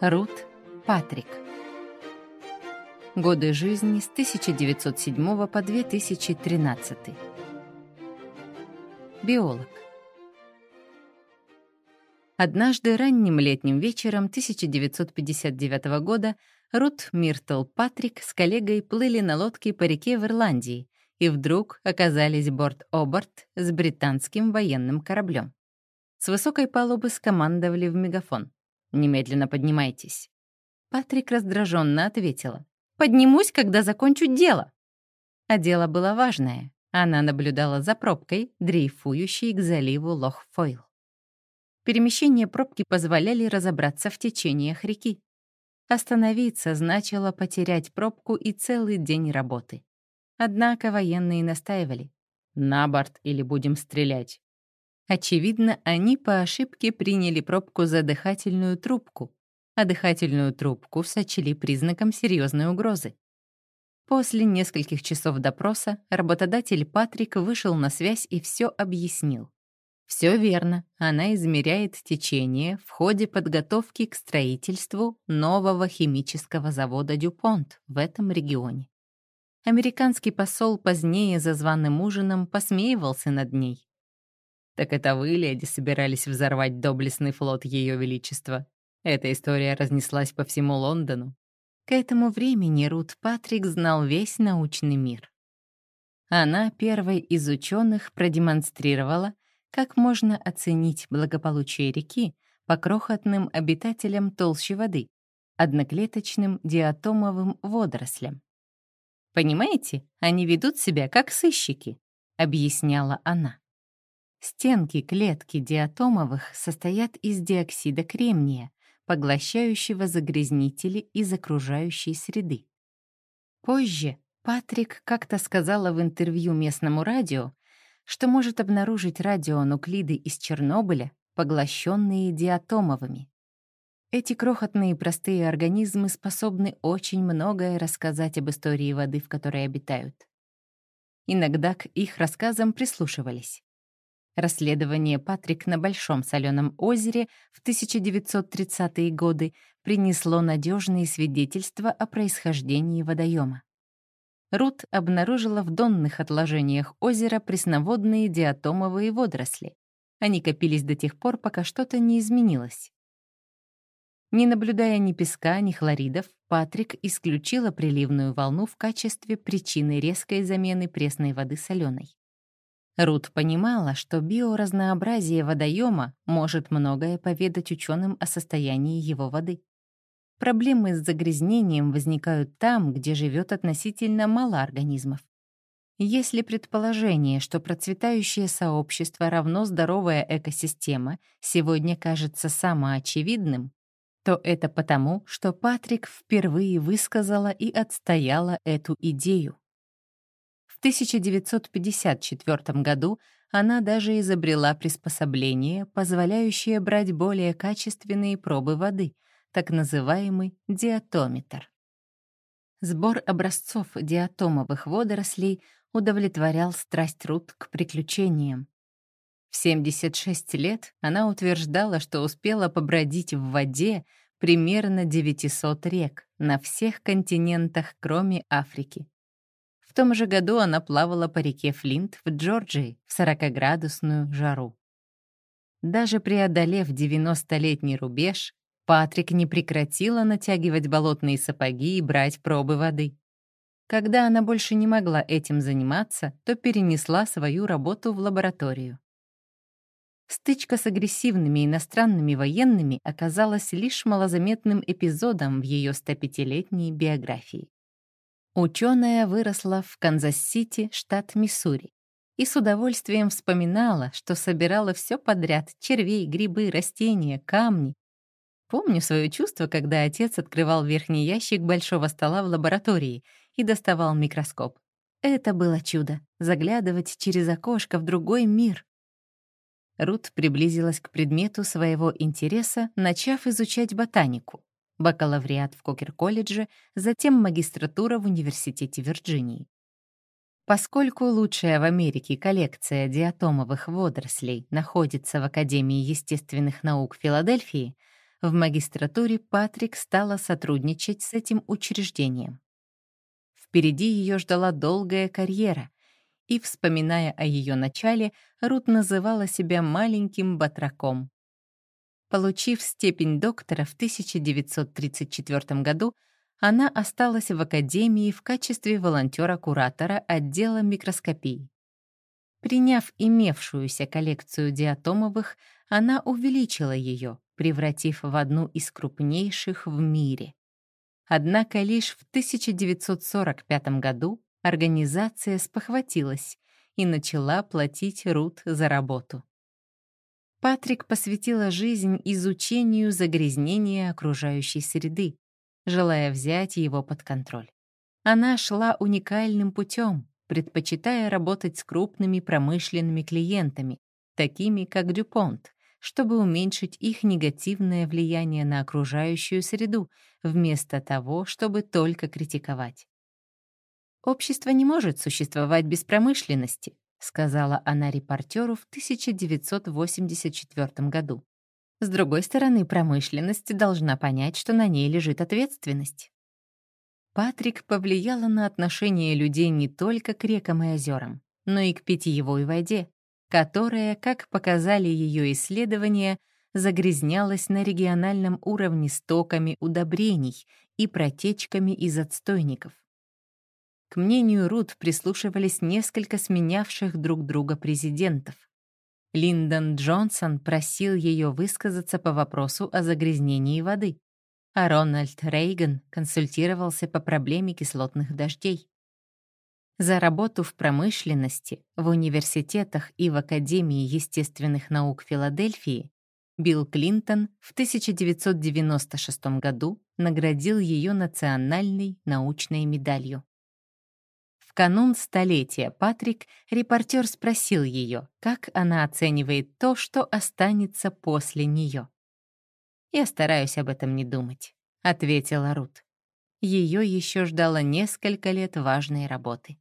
Рут Патрик. Годы жизни с 1907 по 2013. Биолог. Однажды ранним летним вечером 1959 года Рут Миртл Патрик с коллегой плыли на лодке по реке в Ирландии и вдруг оказались борт-оборт с британским военным кораблем. С высокой палубы скомандовали в мегафон. «Немедленно поднимайтесь». Патрик раздраженно ответила. «Поднимусь, когда закончу дело». А дело было важное. Она наблюдала за пробкой, дрейфующей к заливу Лох-Фойл. Перемещение пробки позволяли разобраться в течениях реки. Остановиться значило потерять пробку и целый день работы. Однако военные настаивали. «На борт или будем стрелять». Очевидно, они по ошибке приняли пробку за дыхательную трубку, а дыхательную трубку сочли признаком серьезной угрозы. После нескольких часов допроса работодатель Патрик вышел на связь и все объяснил. Все верно, она измеряет течение в ходе подготовки к строительству нового химического завода «Дюпонт» в этом регионе. Американский посол позднее за званым ужином посмеивался над ней. «Так это вы, леди, собирались взорвать доблестный флот Ее Величества?» Эта история разнеслась по всему Лондону. К этому времени Рут Патрик знал весь научный мир. Она первой из ученых продемонстрировала, как можно оценить благополучие реки по крохотным обитателям толщи воды, одноклеточным диатомовым водорослям. Понимаете, они ведут себя как сыщики», — объясняла она. Стенки клетки диатомовых состоят из диоксида кремния, поглощающего загрязнители из окружающей среды. Позже Патрик как-то сказала в интервью местному радио, что может обнаружить радионуклиды из Чернобыля, поглощенные диатомовыми. Эти крохотные простые организмы способны очень многое рассказать об истории воды, в которой обитают. Иногда к их рассказам прислушивались. Расследование Патрик на Большом соленом озере в 1930-е годы принесло надежные свидетельства о происхождении водоема. Рут обнаружила в донных отложениях озера пресноводные диатомовые водоросли. Они копились до тех пор, пока что-то не изменилось. Не наблюдая ни песка, ни хлоридов, Патрик исключила приливную волну в качестве причины резкой замены пресной воды соленой. Рут понимала, что биоразнообразие водоема может многое поведать ученым о состоянии его воды. Проблемы с загрязнением возникают там, где живет относительно мало организмов. Если предположение, что процветающее сообщество равно здоровая экосистема, сегодня кажется самоочевидным, то это потому, что Патрик впервые высказала и отстояла эту идею. В 1954 году она даже изобрела приспособление, позволяющее брать более качественные пробы воды, так называемый диатометр. Сбор образцов диатомовых водорослей удовлетворял страсть Рут к приключениям. В 76 лет она утверждала, что успела побродить в воде примерно 900 рек на всех континентах, кроме Африки. В том же году она плавала по реке Флинт в Джорджии в 40-градусную жару. Даже преодолев 90-летний рубеж, Патрик не прекратила натягивать болотные сапоги и брать пробы воды. Когда она больше не могла этим заниматься, то перенесла свою работу в лабораторию. Стычка с агрессивными иностранными военными оказалась лишь малозаметным эпизодом в ее 105-летней биографии. Ученая выросла в Канзас-Сити, штат Миссури, и с удовольствием вспоминала, что собирала все подряд — червей, грибы, растения, камни. Помню свое чувство, когда отец открывал верхний ящик большого стола в лаборатории и доставал микроскоп. Это было чудо — заглядывать через окошко в другой мир, Рут приблизилась к предмету своего интереса, начав изучать ботанику. Бакалавриат в Кокер-колледже, затем магистратура в Университете Вирджинии. Поскольку лучшая в Америке коллекция диатомовых водорослей находится в Академии естественных наук Филадельфии, в магистратуре Патрик стала сотрудничать с этим учреждением. Впереди ее ждала долгая карьера, и, вспоминая о ее начале, Рут называла себя маленьким батраком. Получив степень доктора в 1934 году, она осталась в академии в качестве волонтера-куратора отдела микроскопии. Приняв имевшуюся коллекцию диатомовых, она увеличила ее, превратив в одну из крупнейших в мире. Однако лишь в 1945 году организация спохватилась и начала платить Рут за работу. Патрик посвятила жизнь изучению загрязнения окружающей среды, желая взять его под контроль. Она шла уникальным путем, предпочитая работать с крупными промышленными клиентами, такими как Дюпонт, чтобы уменьшить их негативное влияние на окружающую среду, вместо того, чтобы только критиковать. «Общество не может существовать без промышленности», сказала она репортеру в 1984 году. С другой стороны, промышленность должна понять, что на ней лежит ответственность. Патрик повлияла на отношение людей не только к рекам и озерам, но и к питьевой воде, которая, как показали ее исследования, загрязнялась на региональном уровне стоками удобрений и протечками из отстойников. К мнению Рут прислушивались несколько сменявших друг друга президентов. Линдон Джонсон просил ее высказаться по вопросу о загрязнении воды, а Рональд Рейган консультировался по проблеме кислотных дождей. За работу в промышленности, в университетах и в Академии естественных наук Филадельфии Билл Клинтон в 1996 году наградил ее национальной научной медалью. Канун столетия Патрик репортер спросил ее, как она оценивает то, что останется после нее. «Я стараюсь об этом не думать», — ответила Рут. Ее еще ждало несколько лет важной работы.